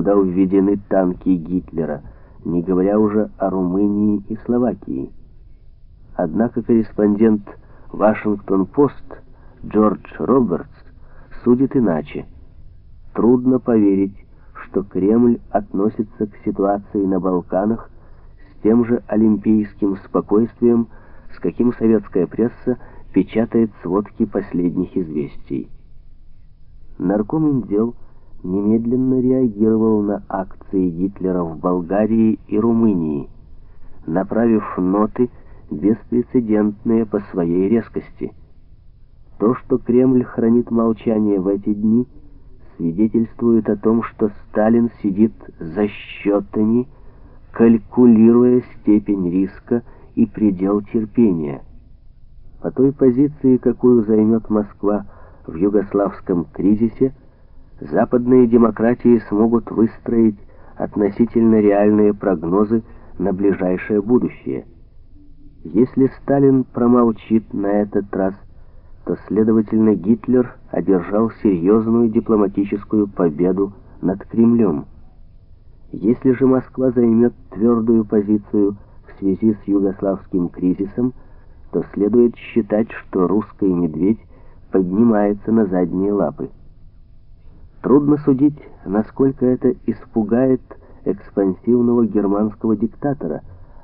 куда введены танки Гитлера, не говоря уже о Румынии и Словакии. Однако корреспондент «Вашингтон-Пост» Джордж Робертс судит иначе. Трудно поверить, что Кремль относится к ситуации на Балканах с тем же олимпийским спокойствием, с каким советская пресса печатает сводки последних известий. Нарком дел немедленно реагировал на акции Гитлера в Болгарии и Румынии, направив ноты, беспрецедентные по своей резкости. То, что Кремль хранит молчание в эти дни, свидетельствует о том, что Сталин сидит за счетами, калькулируя степень риска и предел терпения. По той позиции, какую займет Москва в югославском кризисе, западные демократии смогут выстроить относительно реальные прогнозы на ближайшее будущее. Если Сталин промолчит на этот раз, то, следовательно, Гитлер одержал серьезную дипломатическую победу над Кремлем. Если же Москва займет твердую позицию в связи с югославским кризисом, то следует считать, что русский медведь поднимается на задние лапы. Трудно судить, насколько это испугает экспансивного германского диктатора,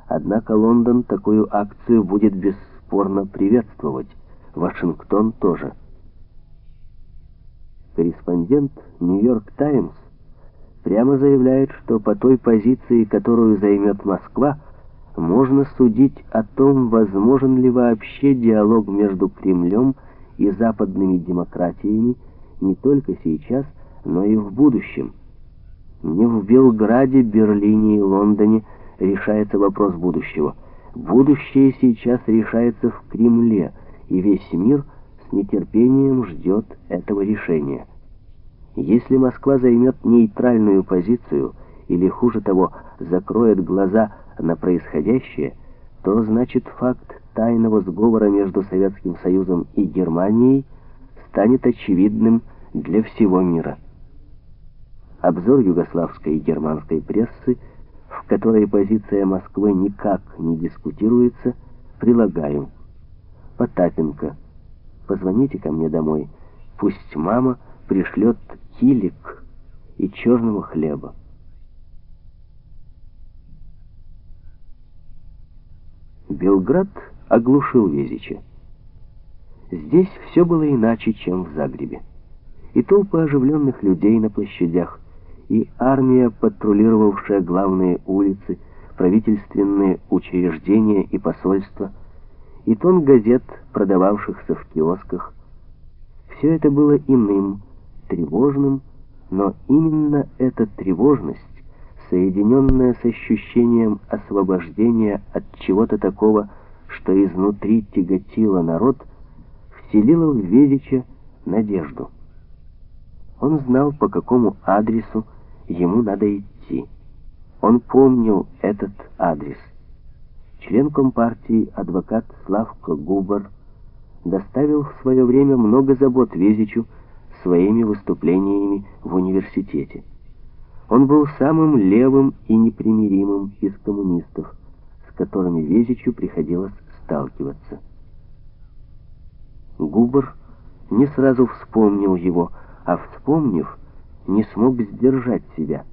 однако Лондон такую акцию будет бесспорно приветствовать, Вашингтон тоже. Корреспондент «Нью-Йорк Таймс» прямо заявляет, что по той позиции, которую займет Москва, можно судить о том, возможен ли вообще диалог между Кремлем и западными демократиями не только сейчас, но и в будущем. Не в Белграде, Берлине и Лондоне решается вопрос будущего. Будущее сейчас решается в Кремле, и весь мир с нетерпением ждет этого решения. Если Москва займет нейтральную позицию, или, хуже того, закроет глаза на происходящее, то значит факт тайного сговора между Советским Союзом и Германией станет очевидным для всего мира. Обзор югославской и германской прессы, в которой позиция Москвы никак не дискутируется, прилагаю. Потапенко. Позвоните ко мне домой. Пусть мама пришлет килик и черного хлеба. Белград оглушил Везича. Здесь все было иначе, чем в Загребе. И толпы оживленных людей на площадях, и армия, патрулировавшая главные улицы, правительственные учреждения и посольства, и тон газет, продававшихся в киосках. Все это было иным, тревожным, но именно эта тревожность соединенное с ощущением освобождения от чего-то такого, что изнутри тяготило народ, вселило в Ведича надежду. Он знал, по какому адресу ему надо идти. Он помнил этот адрес. Член Компартии, адвокат Славко Губар, доставил в свое время много забот Везичу своими выступлениями в университете. Он был самым левым и непримиримым из коммунистов, с которыми Везичу приходилось сталкиваться. Губер не сразу вспомнил его, а вспомнив, не смог сдержать себя.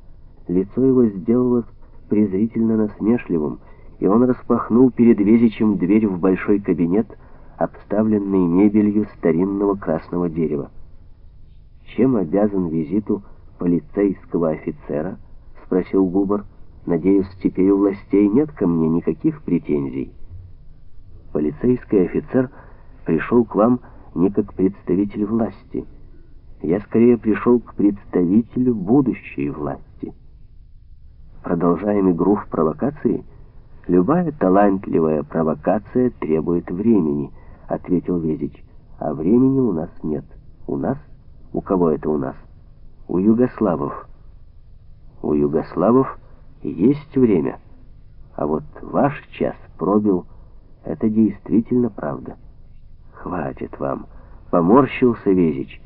Лицо его сделалось презрительно насмешливым, и он распахнул перед Везичем дверь в большой кабинет, обставленный мебелью старинного красного дерева. Чем обязан визиту полицейского офицера?» — спросил Губар. «Надеюсь, теперь у властей нет ко мне никаких претензий». «Полицейский офицер пришел к вам не как представитель власти. Я скорее пришел к представителю будущей власти». Продолжаем игру в провокации. «Любая талантливая провокация требует времени», — ответил Везич. «А времени у нас нет. У нас? У кого это у нас?» у югославов. У югославов есть время, а вот ваш час пробил, это действительно правда. Хватит вам, поморщился Везич.